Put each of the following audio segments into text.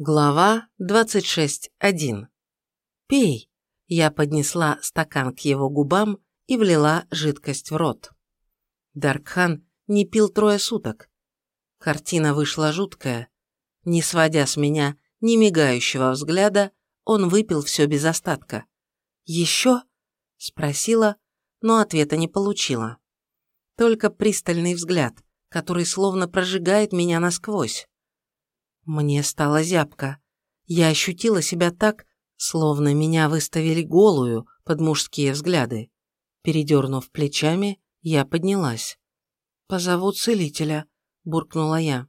Глава 26.1. «Пей!» Я поднесла стакан к его губам и влила жидкость в рот. Даркхан не пил трое суток. Картина вышла жуткая. Не сводя с меня ни мигающего взгляда, он выпил все без остатка. «Еще?» – спросила, но ответа не получила. Только пристальный взгляд, который словно прожигает меня насквозь. Мне стало зябко. Я ощутила себя так, словно меня выставили голую под мужские взгляды. Передернув плечами, я поднялась. «Позову целителя», – буркнула я.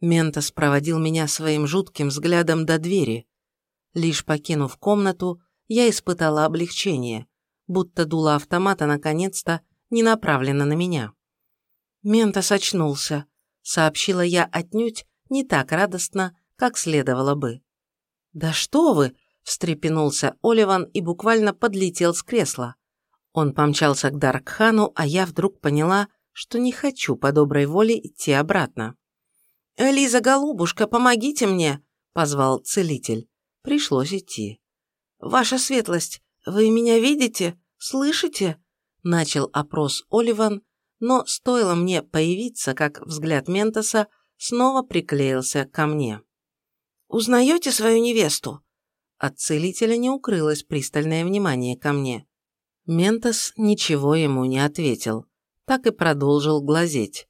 Ментос проводил меня своим жутким взглядом до двери. Лишь покинув комнату, я испытала облегчение, будто дуло автомата наконец-то не направлено на меня. Ментос очнулся, сообщила я отнюдь не так радостно, как следовало бы. «Да что вы!» – встрепенулся Оливан и буквально подлетел с кресла. Он помчался к Даркхану, а я вдруг поняла, что не хочу по доброй воле идти обратно. «Элиза, голубушка, помогите мне!» – позвал целитель. Пришлось идти. «Ваша светлость, вы меня видите? Слышите?» – начал опрос Оливан, но стоило мне появиться, как взгляд Ментоса – снова приклеился ко мне. «Узнаете свою невесту?» От целителя не укрылось пристальное внимание ко мне. Ментос ничего ему не ответил, так и продолжил глазеть.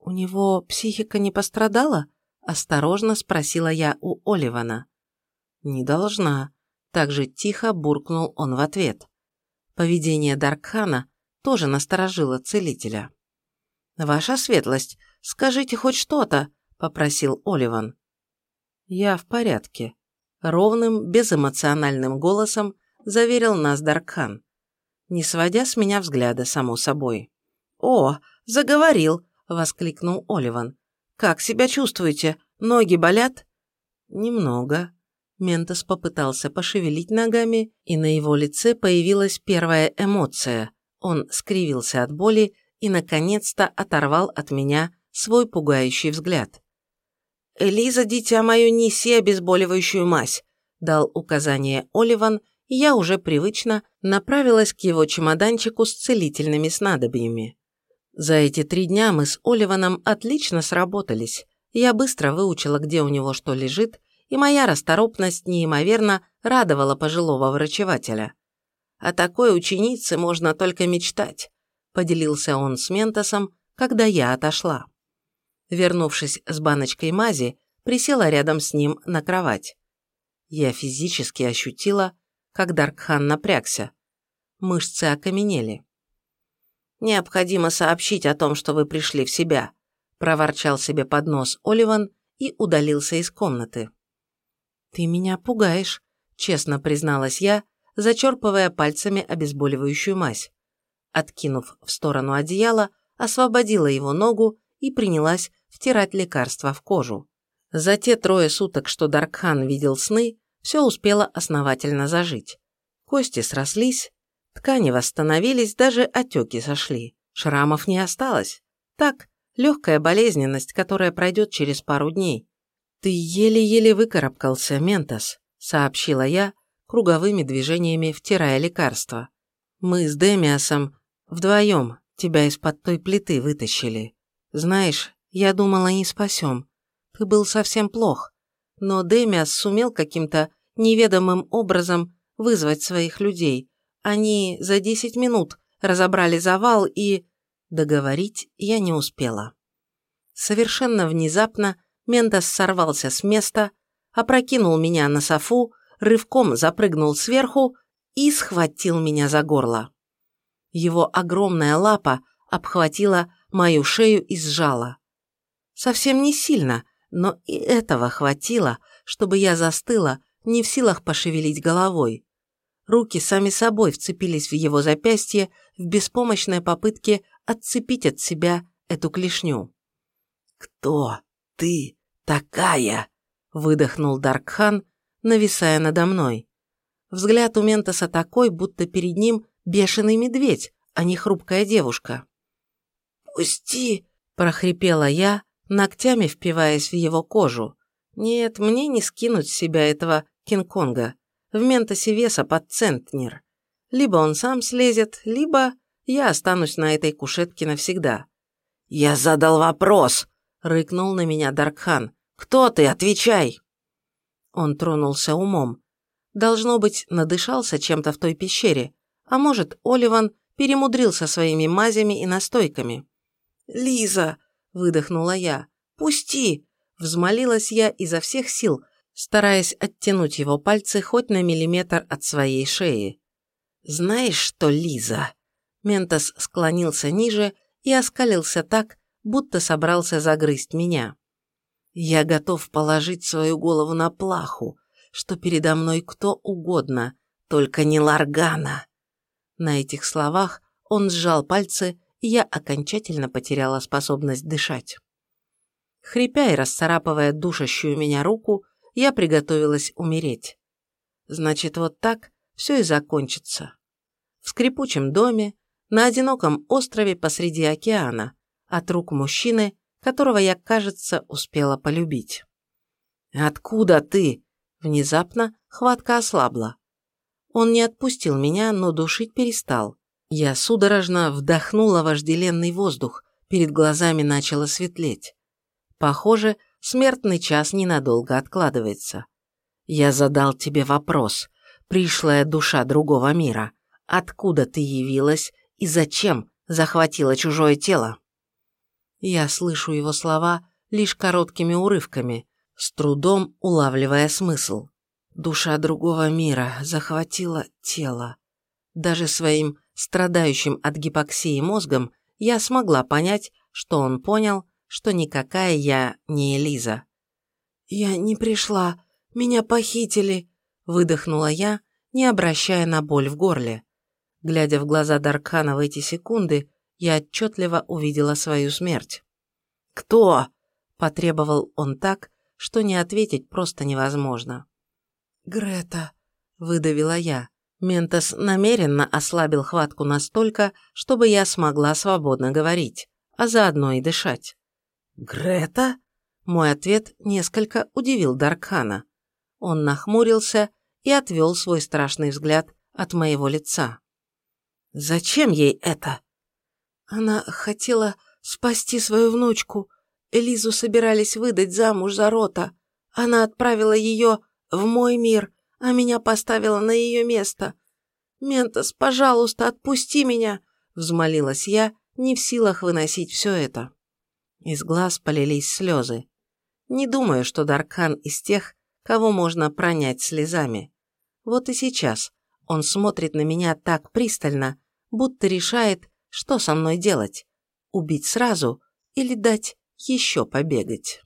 «У него психика не пострадала?» – осторожно спросила я у Оливана. «Не должна», – также тихо буркнул он в ответ. Поведение Даркхана тоже насторожило целителя. «Ваша светлость, скажите хоть что-то», – попросил Оливан. «Я в порядке», – ровным, безэмоциональным голосом заверил нас Даркхан, не сводя с меня взгляда, само собой. «О, заговорил!» – воскликнул Оливан. «Как себя чувствуете? Ноги болят?» «Немного». Ментос попытался пошевелить ногами, и на его лице появилась первая эмоция. Он скривился от боли и, наконец-то, оторвал от меня свой пугающий взгляд. «Элиза, дитя мое, неси обезболивающую мазь», – дал указание Оливан, и я уже привычно направилась к его чемоданчику с целительными снадобьями. За эти три дня мы с Оливаном отлично сработались. Я быстро выучила, где у него что лежит, и моя расторопность неимоверно радовала пожилого врачевателя. О такой ученице можно только мечтать поделился он с Ментосом, когда я отошла. Вернувшись с баночкой мази, присела рядом с ним на кровать. Я физически ощутила, как Даркхан напрягся. Мышцы окаменели. «Необходимо сообщить о том, что вы пришли в себя», проворчал себе под нос Оливан и удалился из комнаты. «Ты меня пугаешь», – честно призналась я, зачерпывая пальцами обезболивающую мазь откинув в сторону одеяла, освободила его ногу и принялась втирать лекарство в кожу. За те трое суток, что Даркхан видел сны, все успело основательно зажить. Кости срослись, ткани восстановились, даже отеки сошли. Шрамов не осталось. Так, легкая болезненность, которая пройдет через пару дней. «Ты еле-еле выкарабкался, Ментос», — сообщила я, круговыми движениями втирая лекарство. «Мы с Демиасом Вдвоем тебя из-под той плиты вытащили. Знаешь, я думала, не спасем. Ты был совсем плох. Но Демиас сумел каким-то неведомым образом вызвать своих людей. Они за десять минут разобрали завал и... Договорить я не успела. Совершенно внезапно Мендес сорвался с места, опрокинул меня на софу, рывком запрыгнул сверху и схватил меня за горло. Его огромная лапа обхватила мою шею и сжала. Совсем не сильно, но и этого хватило, чтобы я застыла, не в силах пошевелить головой. Руки сами собой вцепились в его запястье в беспомощной попытке отцепить от себя эту клешню. «Кто ты такая?» – выдохнул Даркхан, нависая надо мной. Взгляд у Ментоса такой, будто перед ним бешеный медведь, а не хрупкая девушка. «Пусти!» – прохрипела я, ногтями впиваясь в его кожу. Нет, мне не скинуть с себя этого Кинг-Конга. В Ментосе веса под центнер. Либо он сам слезет, либо я останусь на этой кушетке навсегда. «Я задал вопрос!» — рыкнул на меня Даркхан. «Кто ты? Отвечай!» Он тронулся умом. Должно быть, надышался чем-то в той пещере, а может, Оливан перемудрился своими мазями и настойками. «Лиза!» – выдохнула я. «Пусти!» – взмолилась я изо всех сил, стараясь оттянуть его пальцы хоть на миллиметр от своей шеи. «Знаешь что, Лиза?» Ментос склонился ниже и оскалился так, будто собрался загрызть меня. «Я готов положить свою голову на плаху, что передо мной кто угодно, только не Ларгана». На этих словах он сжал пальцы, я окончательно потеряла способность дышать. Хрипя и расцарапывая душащую меня руку, я приготовилась умереть. Значит, вот так все и закончится. В скрипучем доме, на одиноком острове посреди океана, от рук мужчины, которого я, кажется, успела полюбить. «Откуда ты?» Внезапно хватка ослабла. Он не отпустил меня, но душить перестал. Я судорожно вдохнула вожделенный воздух, перед глазами начало светлеть. Похоже, смертный час ненадолго откладывается. Я задал тебе вопрос, пришлая душа другого мира. Откуда ты явилась и зачем захватила чужое тело? Я слышу его слова лишь короткими урывками, с трудом улавливая смысл. Душа другого мира захватила тело. Даже своим страдающим от гипоксии мозгом я смогла понять, что он понял, что никакая я не Элиза. «Я не пришла, меня похитили», – выдохнула я, не обращая на боль в горле. Глядя в глаза Даркхана в эти секунды, я отчетливо увидела свою смерть. «Кто?» – потребовал он так, что не ответить просто невозможно. «Грета», – выдавила я. Ментос намеренно ослабил хватку настолько, чтобы я смогла свободно говорить, а заодно и дышать. «Грета?» Мой ответ несколько удивил Даркхана. Он нахмурился и отвел свой страшный взгляд от моего лица. «Зачем ей это?» Она хотела спасти свою внучку. Элизу собирались выдать замуж за Рота. Она отправила ее в мой мир, а меня поставила на ее место. «Ментос, пожалуйста, отпусти меня!» – взмолилась я, не в силах выносить все это. Из глаз полились слезы. Не думаю, что Даркан из тех, кого можно пронять слезами. Вот и сейчас он смотрит на меня так пристально, будто решает, что со мной делать. Убить сразу или дать еще побегать.